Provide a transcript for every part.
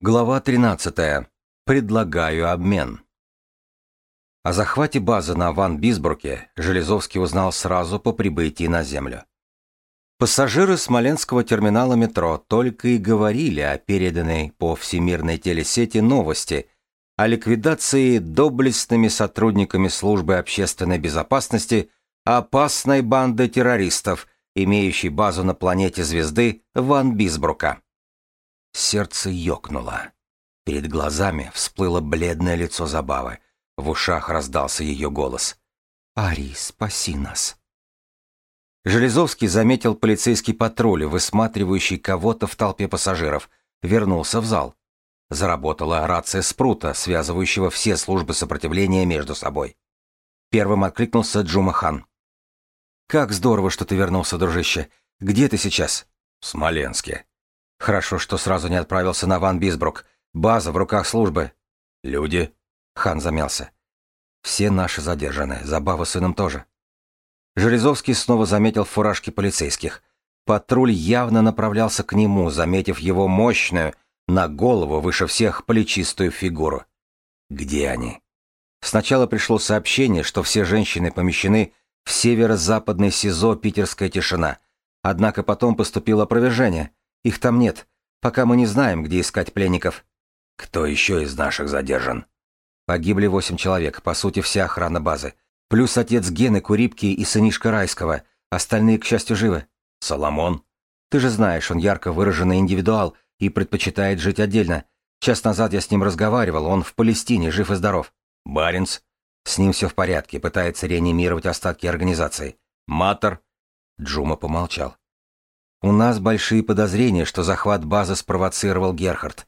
Глава 13. Предлагаю обмен. О захвате базы на Ван Бисбруке Железовский узнал сразу по прибытии на Землю. Пассажиры Смоленского терминала метро только и говорили о переданной по всемирной телесети новости о ликвидации доблестными сотрудниками службы общественной безопасности опасной банды террористов, имеющей базу на планете звезды Ван Бисбрука. Сердце ёкнуло. Перед глазами всплыло бледное лицо Забавы. В ушах раздался ее голос. «Ари, спаси нас!» Железовский заметил полицейский патруль, высматривающий кого-то в толпе пассажиров. Вернулся в зал. Заработала рация Спрута, связывающего все службы сопротивления между собой. Первым откликнулся Джума Хан. «Как здорово, что ты вернулся, дружище. Где ты сейчас?» «В Смоленске», Хорошо, что сразу не отправился на Ван Бисбрук. База в руках службы. Люди. Хан замялся. Все наши задержаны, Забава сыном тоже. Железовский снова заметил фуражки полицейских. Патруль явно направлялся к нему, заметив его мощную, на голову выше всех плечистую фигуру. Где они? Сначала пришло сообщение, что все женщины помещены в северо-западный СИЗО «Питерская тишина», однако потом поступило опровержение. Их там нет. Пока мы не знаем, где искать пленников. Кто еще из наших задержан? Погибли восемь человек, по сути, вся охрана базы. Плюс отец Гены Курипки и сынишка Райского. Остальные, к счастью, живы. Соломон. Ты же знаешь, он ярко выраженный индивидуал и предпочитает жить отдельно. Час назад я с ним разговаривал, он в Палестине, жив и здоров. Баринс. С ним все в порядке, пытается реанимировать остатки организации. Матер. Джума помолчал. У нас большие подозрения, что захват базы спровоцировал Герхард.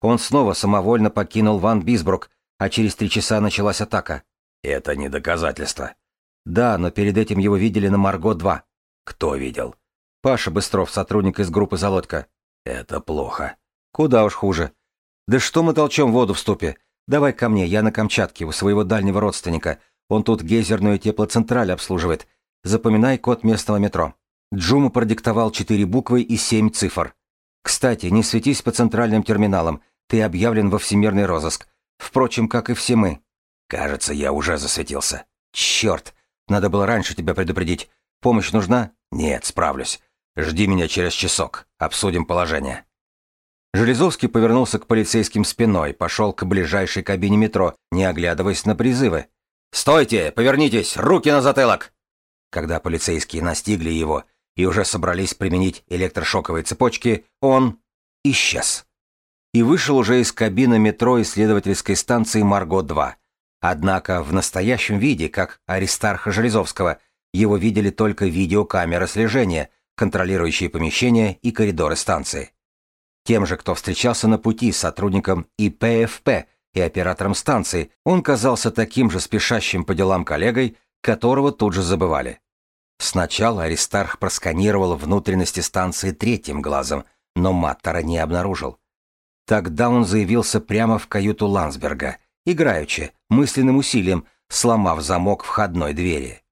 Он снова самовольно покинул Ван Бисбрук, а через три часа началась атака. Это не доказательство. Да, но перед этим его видели на Марго-2. Кто видел? Паша Быстров, сотрудник из группы «Залодка». Это плохо. Куда уж хуже. Да что мы толчем воду в ступе? Давай ко мне, я на Камчатке, у своего дальнего родственника. Он тут гейзерную теплоцентраль обслуживает. Запоминай код местного метро. Джума продиктовал четыре буквы и семь цифр. «Кстати, не светись по центральным терминалам, ты объявлен во всемирный розыск. Впрочем, как и все мы». «Кажется, я уже засветился». «Черт! Надо было раньше тебя предупредить. Помощь нужна?» «Нет, справлюсь. Жди меня через часок. Обсудим положение». Железовский повернулся к полицейским спиной, пошел к ближайшей кабине метро, не оглядываясь на призывы. «Стойте! Повернитесь! Руки на затылок!» Когда полицейские настигли его, и уже собрались применить электрошоковые цепочки, он исчез. И вышел уже из кабины метро исследовательской станции Марго-2. Однако в настоящем виде, как Аристарха Железовского, его видели только видеокамеры слежения, контролирующие помещения и коридоры станции. Тем же, кто встречался на пути с сотрудником ИПФП и оператором станции, он казался таким же спешащим по делам коллегой, которого тут же забывали. Сначала Аристарх просканировал внутренности станции третьим глазом, но Маттера не обнаружил. Тогда он заявился прямо в каюту Лансберга, играючи, мысленным усилием, сломав замок входной двери.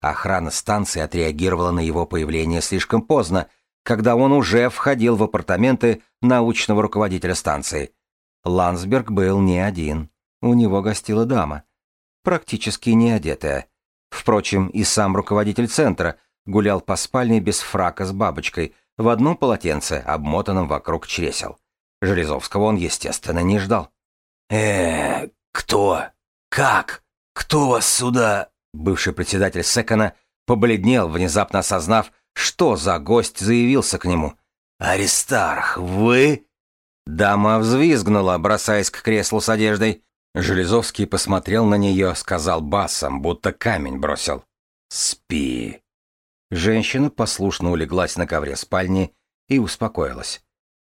Охрана станции отреагировала на его появление слишком поздно, когда он уже входил в апартаменты научного руководителя станции. Лансберг был не один. У него гостила дама. Практически не одетая. Впрочем, и сам руководитель центра гулял по спальне без фрака с бабочкой, в одном полотенце, обмотанном вокруг чресел. Железовского он, естественно, не ждал. э кто? Как? Кто вас сюда?» Бывший председатель Секона побледнел, внезапно осознав, что за гость заявился к нему. «Аристарх, вы?» Дама взвизгнула, бросаясь к креслу с одеждой. Железовский посмотрел на нее, сказал басом, будто камень бросил. «Спи». Женщина послушно улеглась на ковре спальни и успокоилась.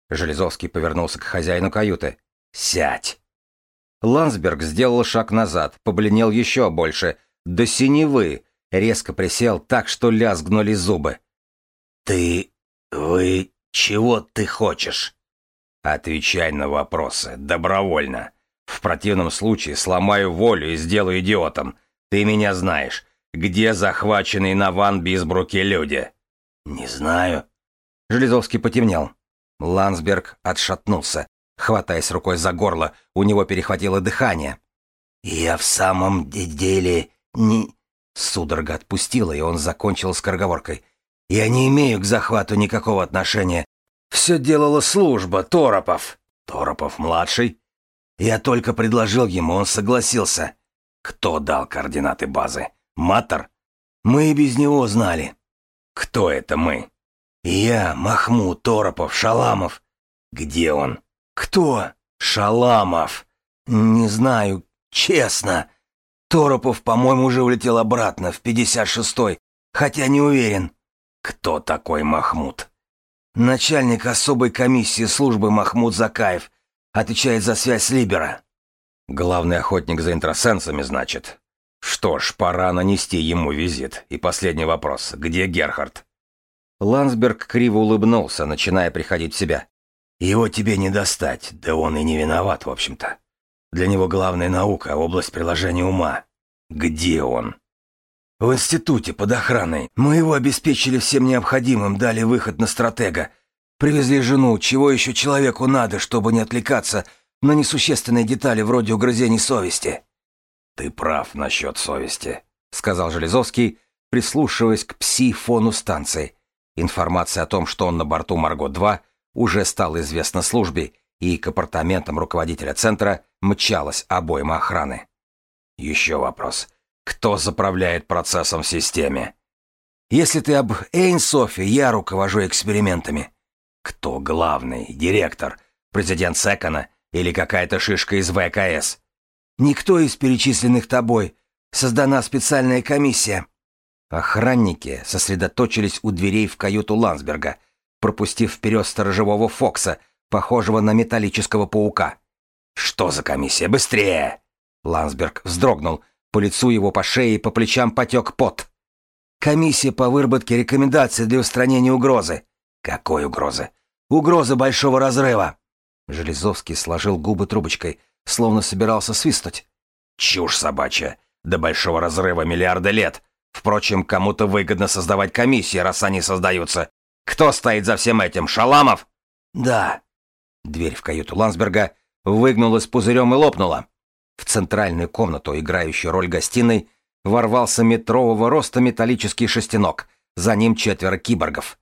Железовский повернулся к хозяину каюты. «Сядь!» Лансберг сделал шаг назад, побледнел еще больше. До синевы. Резко присел так, что лязгнули зубы. «Ты... вы... чего ты хочешь?» «Отвечай на вопросы. Добровольно. В противном случае сломаю волю и сделаю идиотом. Ты меня знаешь. Где захваченные на Ван Бисбруке люди? Не знаю. Железовский потемнел. Ландсберг отшатнулся. Хватаясь рукой за горло, у него перехватило дыхание. «Я в самом деле не...» Судорога отпустила, и он закончил скороговоркой. «Я не имею к захвату никакого отношения. Все делала служба, Торопов». «Торопов-младший?» «Я только предложил ему, он согласился». «Кто дал координаты базы? Матер?» «Мы и без него знали». «Кто это мы?» «Я, Махмуд, Торопов, Шаламов». «Где он?» «Кто?» «Шаламов». «Не знаю, честно». Торопов, по-моему, уже улетел обратно, в 56-й, хотя не уверен. Кто такой Махмуд? Начальник особой комиссии службы Махмуд Закаев. Отвечает за связь с Либера. Главный охотник за интросенсами, значит. Что ж, пора нанести ему визит. И последний вопрос. Где Герхард? Ландсберг криво улыбнулся, начиная приходить в себя. Его тебе не достать, да он и не виноват, в общем-то. Для него главная наука — область приложения ума. Где он? В институте под охраной. Мы его обеспечили всем необходимым, дали выход на стратега. Привезли жену, чего еще человеку надо, чтобы не отвлекаться на несущественные детали вроде угрызений совести. Ты прав насчет совести, сказал Железовский, прислушиваясь к пси-фону станции. Информация о том, что он на борту Марго-2, уже стала известна службе, и к апартаментам руководителя центра мчалась обойма охраны. Еще вопрос. Кто заправляет процессом в системе? Если ты об Эйнсофе, я руковожу экспериментами. Кто главный? Директор? Президент Секона? Или какая-то шишка из ВКС? Никто из перечисленных тобой. Создана специальная комиссия. Охранники сосредоточились у дверей в каюту Лансберга, пропустив вперед сторожевого Фокса, похожего на металлического паука. «Что за комиссия? Быстрее!» Лансберг вздрогнул. По лицу его, по шее и по плечам потек пот. «Комиссия по выработке рекомендаций для устранения угрозы». «Какой угрозы?» «Угрозы большого разрыва». Железовский сложил губы трубочкой, словно собирался свистнуть. «Чушь собачья. До большого разрыва миллиарды лет. Впрочем, кому-то выгодно создавать комиссии, раз они создаются. Кто стоит за всем этим? Шаламов?» «Да». Дверь в каюту Лансберга выгнулась пузырем и лопнула. В центральную комнату, играющую роль гостиной, ворвался метрового роста металлический шестенок, за ним четверо киборгов.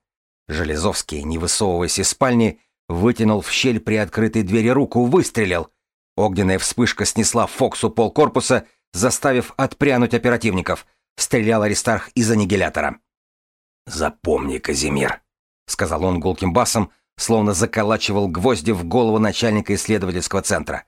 Железовский, не высовываясь из спальни, вытянул в щель при открытой двери руку, выстрелил. Огненная вспышка снесла Фоксу полкорпуса, заставив отпрянуть оперативников. Стрелял Аристарх из аннигилятора. «Запомни, Казимир», — сказал он гулким басом, словно заколачивал гвозди в голову начальника исследовательского центра.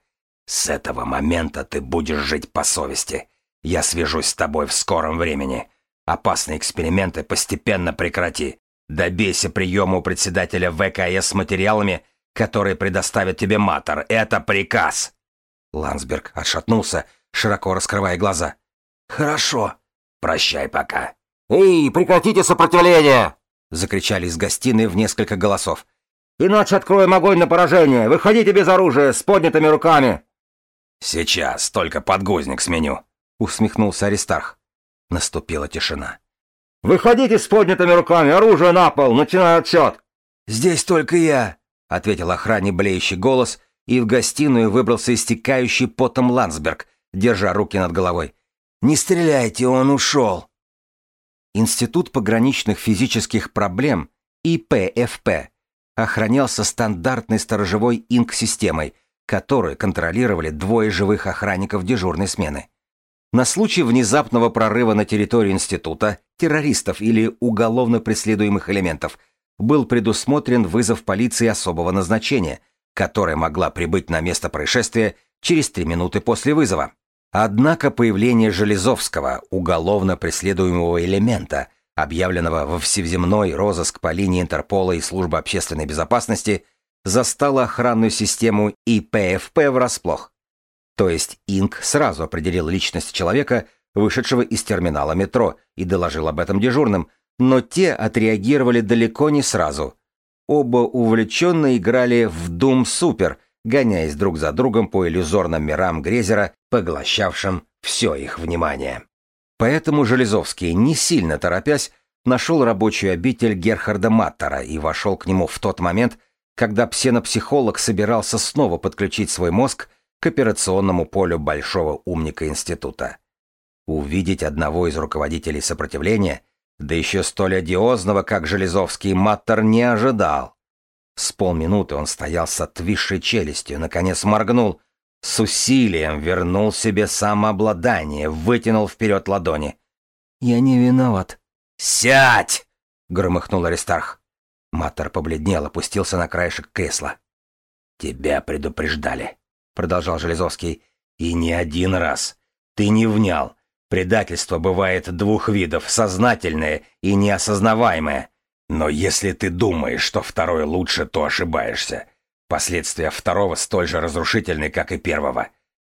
«С этого момента ты будешь жить по совести. Я свяжусь с тобой в скором времени. Опасные эксперименты постепенно прекрати. Добейся приема у председателя ВКС с материалами, которые предоставят тебе Матер. Это приказ!» Ландсберг отшатнулся, широко раскрывая глаза. «Хорошо. Прощай пока». «Эй, прекратите сопротивление!» — закричали из гостиной в несколько голосов. Иначе откроем огонь на поражение. Выходите без оружия, с поднятыми руками. Сейчас, только подгузник сменю, усмехнулся Аристарх. Наступила тишина. Выходите с поднятыми руками, оружие на пол, начинаю отсчет. Здесь только я, ответил охране блеющий голос, и в гостиную выбрался истекающий потом Ландсберг, держа руки над головой. «Не стреляйте, он ушел!» Институт пограничных физических проблем, ИПФП, охранялся стандартной сторожевой инк-системой, которую контролировали двое живых охранников дежурной смены. На случай внезапного прорыва на территорию института, террористов или уголовно преследуемых элементов был предусмотрен вызов полиции особого назначения, которая могла прибыть на место происшествия через три минуты после вызова. Однако появление Железовского, уголовно преследуемого элемента, объявленного во всеземной розыск по линии Интерпола и Службы общественной безопасности, застала охранную систему ИПФП врасплох. То есть Инк сразу определил личность человека, вышедшего из терминала метро, и доложил об этом дежурным, но те отреагировали далеко не сразу. Оба увлеченно играли в Doom Super, гоняясь друг за другом по иллюзорным мирам Грезера, поглощавшим все их внимание. Поэтому Железовский, не сильно торопясь, нашел рабочую обитель Герхарда Маттера и вошел к нему в тот момент, когда псенопсихолог собирался снова подключить свой мозг к операционному полю большого умника института. Увидеть одного из руководителей сопротивления, да еще столь одиозного, как Железовский, Маттер не ожидал. С полминуты он стоял с отвисшей челюстью, наконец моргнул, с усилием вернул себе самообладание, вытянул вперед ладони. «Я не виноват». «Сядь!» — громыхнул Аристарх. Маттер побледнел, опустился на краешек кресла. «Тебя предупреждали», — продолжал Железовский, — «и не один раз. Ты не внял. Предательство бывает двух видов — сознательное и неосознаваемое. Но если ты думаешь, что второе лучше, то ошибаешься. Последствия второго столь же разрушительны, как и первого.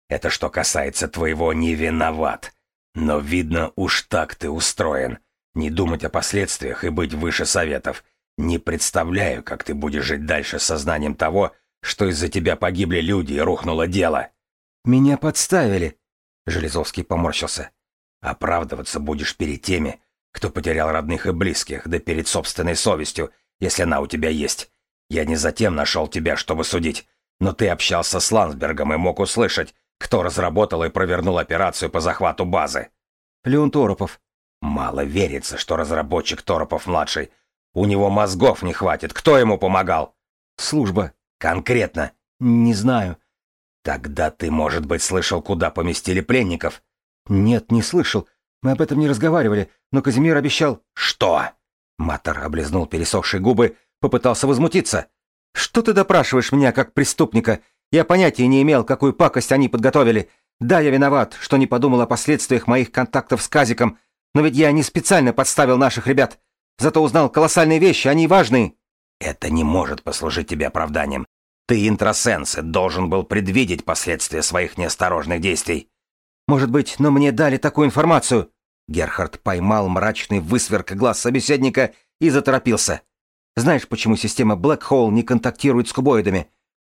Это что касается твоего «не виноват». Но, видно, уж так ты устроен. Не думать о последствиях и быть выше советов. Не представляю, как ты будешь жить дальше с сознанием того, что из-за тебя погибли люди и рухнуло дело. Меня подставили. Железовский поморщился. Оправдываться будешь перед теми, кто потерял родных и близких, да перед собственной совестью, если она у тебя есть. Я не затем нашел тебя, чтобы судить, но ты общался с Ландсбергом и мог услышать, кто разработал и провернул операцию по захвату базы. Леон Торопов. Мало верится, что разработчик Торопов-младший. У него мозгов не хватит. Кто ему помогал? Служба. Конкретно? Не знаю. Тогда ты, может быть, слышал, куда поместили пленников? Нет, не слышал. Мы об этом не разговаривали, но Казимир обещал... Что? Матер облизнул пересохшие губы, попытался возмутиться. Что ты допрашиваешь меня как преступника? Я понятия не имел, какую пакость они подготовили. Да, я виноват, что не подумал о последствиях моих контактов с Казиком, но ведь я не специально подставил наших ребят. Зато узнал колоссальные вещи, они важные. Это не может послужить тебе оправданием. Ты, интросенс, должен был предвидеть последствия своих неосторожных действий. Может быть, но мне дали такую информацию. Герхард поймал мрачный высверк глаз собеседника и заторопился. Знаешь, почему система Black Hole не контактирует с кубоидами?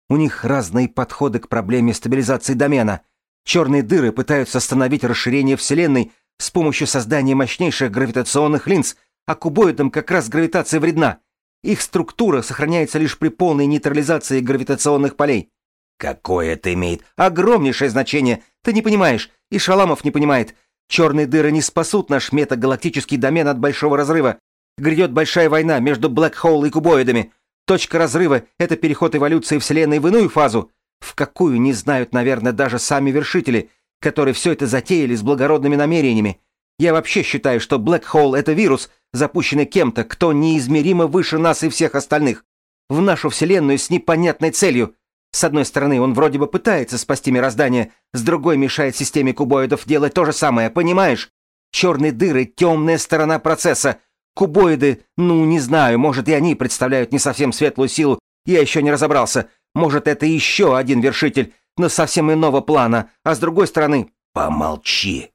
У них разные подходы к проблеме стабилизации домена. Черные дыры пытаются остановить расширение Вселенной с помощью создания мощнейших гравитационных линз, а кубоидам как раз гравитация вредна. Их структура сохраняется лишь при полной нейтрализации гравитационных полей. Какое это имеет? Огромнейшее значение. Ты не понимаешь, и Шаламов не понимает. Черные дыры не спасут наш метагалактический домен от большого разрыва. Грядет большая война между Блэк Хоул и кубоидами. Точка разрыва — это переход эволюции Вселенной в иную фазу. В какую не знают, наверное, даже сами вершители, которые все это затеяли с благородными намерениями. Я вообще считаю, что Блэк Хоул — это вирус, запущенный кем-то, кто неизмеримо выше нас и всех остальных. В нашу Вселенную с непонятной целью. С одной стороны, он вроде бы пытается спасти мироздание, с другой мешает системе кубоидов делать то же самое, понимаешь? Черные дыры — темная сторона процесса. Кубоиды, ну, не знаю, может, и они представляют не совсем светлую силу, я еще не разобрался. Может, это еще один вершитель, но совсем иного плана, а с другой стороны... «Помолчи!» —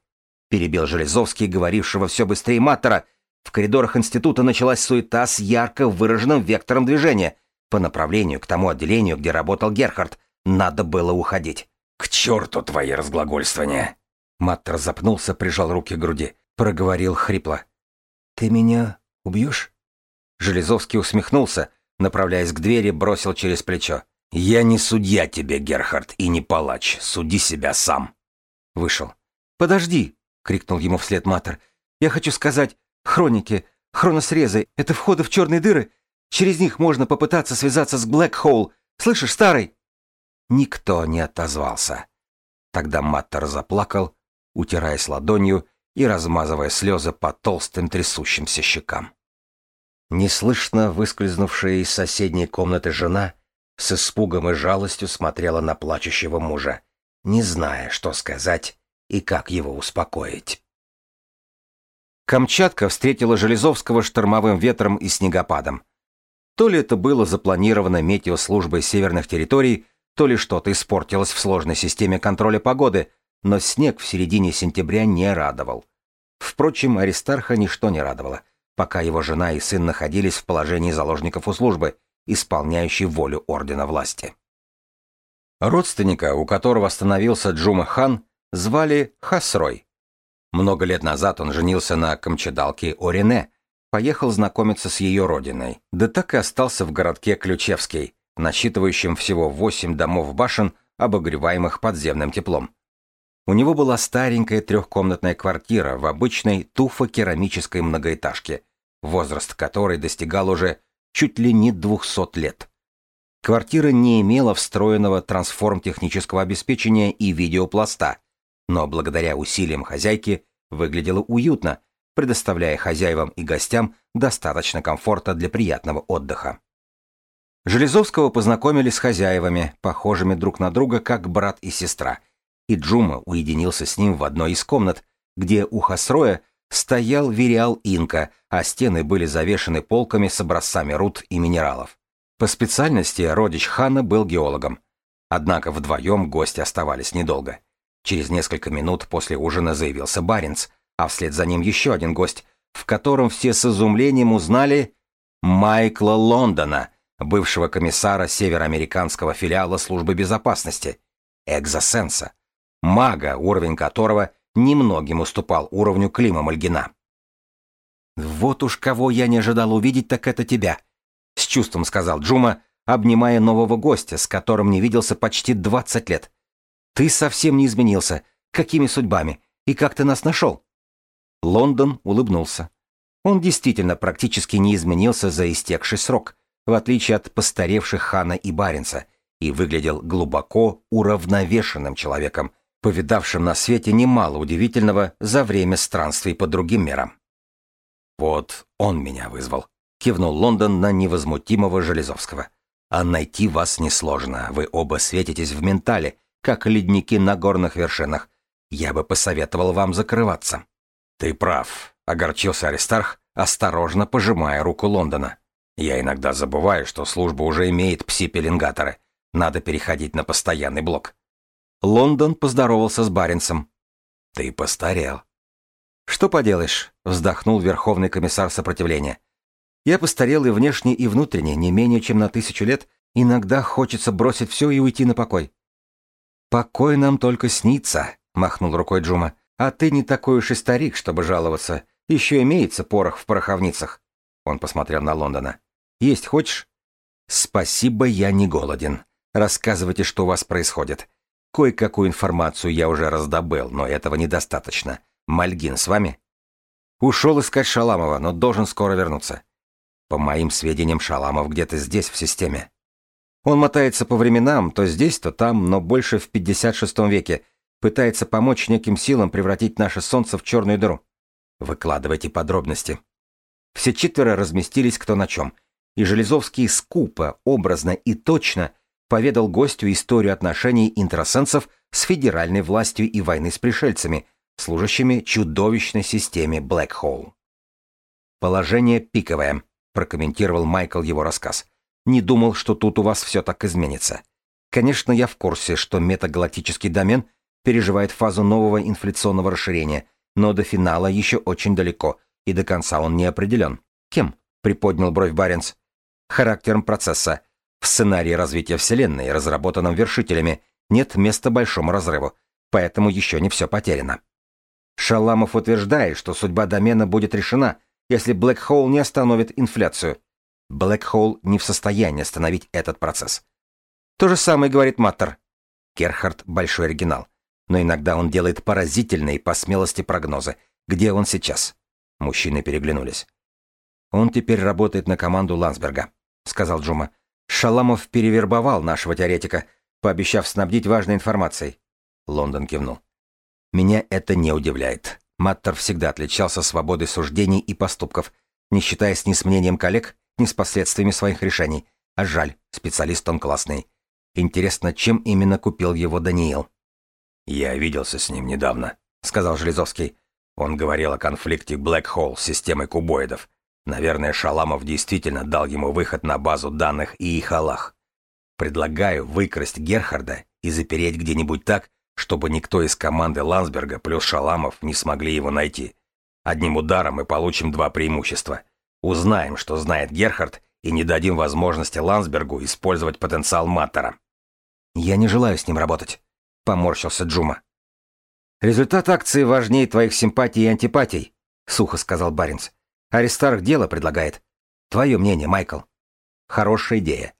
перебил Железовский, говорившего все быстрее Маттера. В коридорах института началась суета с ярко выраженным вектором движения. По направлению к тому отделению, где работал Герхард, надо было уходить. «К черту твои разглагольствования!» Маттер запнулся, прижал руки к груди. Проговорил хрипло. «Ты меня убьешь?» Железовский усмехнулся, направляясь к двери, бросил через плечо. «Я не судья тебе, Герхард, и не палач. Суди себя сам». Вышел. «Подожди!» — крикнул ему вслед Маттер. «Я хочу сказать, хроники, хроносрезы — это входы в черные дыры, Через них можно попытаться связаться с Блэк Хоул. Слышишь, старый?» Никто не отозвался. Тогда Маттер заплакал, утираясь ладонью и размазывая слезы по толстым трясущимся щекам. Неслышно выскользнувшая из соседней комнаты жена с испугом и жалостью смотрела на плачущего мужа, не зная, что сказать и как его успокоить. Камчатка встретила Железовского штормовым ветром и снегопадом. То ли это было запланировано метеослужбой северных территорий, то ли что-то испортилось в сложной системе контроля погоды, но снег в середине сентября не радовал. Впрочем, Аристарха ничто не радовало, пока его жена и сын находились в положении заложников у службы, исполняющей волю Ордена Власти. Родственника, у которого остановился Джума хан, звали Хасрой. Много лет назад он женился на камчедалке Орине, поехал знакомиться с ее родиной, да так и остался в городке Ключевский, насчитывающем всего 8 домов башен, обогреваемых подземным теплом. У него была старенькая трехкомнатная квартира в обычной туфо-керамической многоэтажке, возраст которой достигал уже чуть ли не 200 лет. Квартира не имела встроенного трансформ-технического обеспечения и видеопласта, но благодаря усилиям хозяйки выглядела уютно, предоставляя хозяевам и гостям достаточно комфорта для приятного отдыха. Железовского познакомили с хозяевами, похожими друг на друга как брат и сестра, и Джума уединился с ним в одной из комнат, где у Хасроя стоял Вериал Инка, а стены были завешены полками с образцами руд и минералов. По специальности родич Хана был геологом. Однако вдвоем гости оставались недолго. Через несколько минут после ужина заявился Баренц, а вслед за ним еще один гость, в котором все с изумлением узнали Майкла Лондона, бывшего комиссара североамериканского филиала службы безопасности, Экзосенса, мага, уровень которого немногим уступал уровню Клима Мальгина. «Вот уж кого я не ожидал увидеть, так это тебя», — с чувством сказал Джума, обнимая нового гостя, с которым не виделся почти 20 лет. «Ты совсем не изменился. Какими судьбами? И как ты нас нашел?» Лондон улыбнулся. Он действительно практически не изменился за истекший срок, в отличие от постаревших Хана и Баренца, и выглядел глубоко уравновешенным человеком, повидавшим на свете немало удивительного за время странствий по другим мирам. «Вот он меня вызвал», кивнул Лондон на невозмутимого Железовского. А найти вас несложно, вы оба светитесь в ментале, как ледники на горных вершинах. Я бы посоветовал вам закрываться. Ты прав, огорчился Аристарх, осторожно пожимая руку Лондона. Я иногда забываю, что служба уже имеет пси-пеленгаторы. Надо переходить на постоянный блок. Лондон поздоровался с Баренцем. Ты постарел. Что поделаешь, вздохнул Верховный комиссар сопротивления. Я постарел и внешне, и внутренне, не менее чем на тысячу лет, иногда хочется бросить все и уйти на покой. «Покой нам только снится», — махнул рукой Джума. «А ты не такой уж и старик, чтобы жаловаться. Еще имеется порох в пороховницах». Он посмотрел на Лондона. «Есть хочешь?» «Спасибо, я не голоден. Рассказывайте, что у вас происходит. Кое-какую информацию я уже раздобыл, но этого недостаточно. Мальгин с вами?» «Ушел искать Шаламова, но должен скоро вернуться. По моим сведениям, Шаламов где-то здесь, в системе. Он мотается по временам, то здесь, то там, но больше в 56 веке, пытается помочь неким силам превратить наше Солнце в черную дыру. Выкладывайте подробности. Все четверо разместились кто на чем, и Железовский скупо, образно и точно поведал гостю историю отношений интросенсов с федеральной властью и войны с пришельцами, служащими чудовищной системе Black Hole. Положение пиковое прокомментировал Майкл его рассказ. Не думал, что тут у вас все так изменится. Конечно, я в курсе, что метагалактический домен переживает фазу нового инфляционного расширения, но до финала еще очень далеко, и до конца он не определен. Кем? приподнял бровь Баренц. Характером процесса. В сценарии развития Вселенной, разработанном вершителями, нет места большому разрыву, поэтому еще не все потеряно. Шаламов утверждает, что судьба домена будет решена, если Black Hole не остановит инфляцию. Hole не в состоянии остановить этот процесс. То же самое говорит Маттер. Герхард — большой оригинал. Но иногда он делает поразительные по смелости прогнозы. Где он сейчас? Мужчины переглянулись. «Он теперь работает на команду Лансберга», — сказал Джума. «Шаламов перевербовал нашего теоретика, пообещав снабдить важной информацией». Лондон кивнул. «Меня это не удивляет. Маттер всегда отличался свободой суждений и поступков, не считаясь ни с мнением коллег, ни с последствиями своих решений. А жаль, специалист он классный. Интересно, чем именно купил его Даниил? «Я виделся с ним недавно», — сказал Железовский. Он говорил о конфликте Black Hole с системой кубоидов. Наверное, Шаламов действительно дал ему выход на базу данных и их Аллах. Предлагаю выкрасть Герхарда и запереть где-нибудь так, чтобы никто из команды Лансберга плюс Шаламов не смогли его найти. Одним ударом мы получим два преимущества. Узнаем, что знает Герхард, и не дадим возможности Лансбергу использовать потенциал Маттера. «Я не желаю с ним работать», — поморщился Джума. «Результат акции важнее твоих симпатий и антипатий», — сухо сказал Баринс. «Аристарх дело предлагает. Твое мнение, Майкл». «Хорошая идея.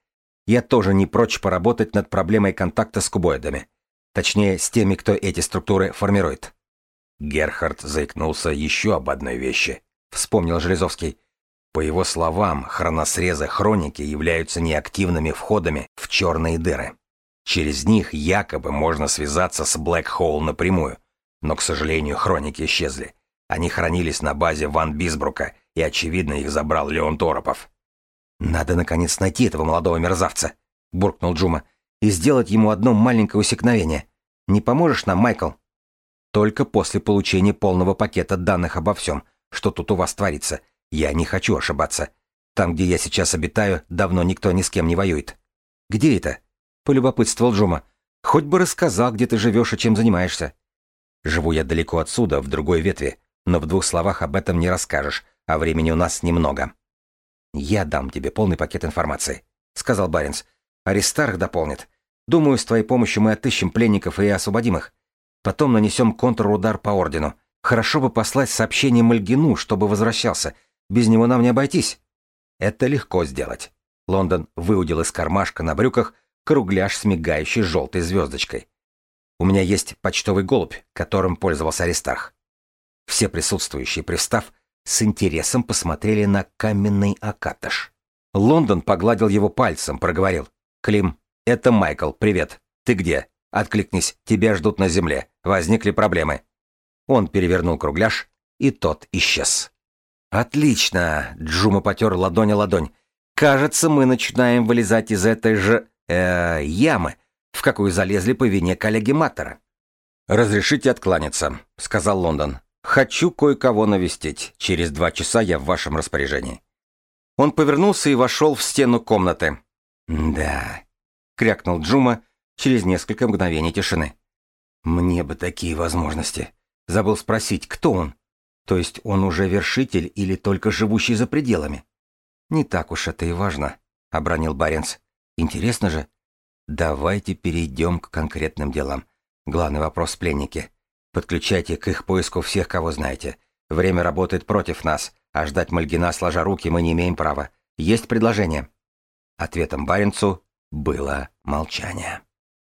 Я тоже не прочь поработать над проблемой контакта с кубоидами. Точнее, с теми, кто эти структуры формирует. Герхард заикнулся еще об одной вещи. Вспомнил Железовский. По его словам, хроносрезы хроники являются неактивными входами в черные дыры. Через них якобы можно связаться с Блэк Хоул напрямую. Но, к сожалению, хроники исчезли. Они хранились на базе Ван Бисбрука, и, очевидно, их забрал Леон Торопов. «Надо, наконец, найти этого молодого мерзавца», — буркнул Джума, «и сделать ему одно маленькое усекновение. Не поможешь нам, Майкл?» «Только после получения полного пакета данных обо всем, что тут у вас творится. Я не хочу ошибаться. Там, где я сейчас обитаю, давно никто ни с кем не воюет». «Где это?» — полюбопытствовал Джума. «Хоть бы рассказал, где ты живешь и чем занимаешься». «Живу я далеко отсюда, в другой ветви, но в двух словах об этом не расскажешь, а времени у нас немного». «Я дам тебе полный пакет информации», — сказал Баренц. «Аристарх дополнит. Думаю, с твоей помощью мы отыщем пленников и освободим их. Потом нанесем контрудар по ордену. Хорошо бы послать сообщение Мальгину, чтобы возвращался. Без него нам не обойтись». «Это легко сделать». Лондон выудил из кармашка на брюках кругляш с мигающей желтой звездочкой. «У меня есть почтовый голубь, которым пользовался Аристарх». Все присутствующие, пристав, с интересом посмотрели на каменный акатыш. Лондон погладил его пальцем, проговорил. «Клим, это Майкл, привет. Ты где? Откликнись, тебя ждут на земле. Возникли проблемы». Он перевернул кругляш, и тот исчез. «Отлично!» — Джума потер ладонь о ладонь. «Кажется, мы начинаем вылезать из этой же... Э, ямы, в какую залезли по вине коллеги Маттера». «Разрешите откланяться», — сказал Лондон. «Хочу кое-кого навестить. Через два часа я в вашем распоряжении». Он повернулся и вошел в стену комнаты. «Да», — крякнул Джума через несколько мгновений тишины. «Мне бы такие возможности. Забыл спросить, кто он? То есть он уже вершитель или только живущий за пределами?» «Не так уж это и важно», — обронил Баренц. «Интересно же. Давайте перейдем к конкретным делам. Главный вопрос пленники. Подключайте к их поиску всех, кого знаете. Время работает против нас, а ждать Мальгина сложа руки мы не имеем права. Есть предложение?» Ответом Баренцу было молчание.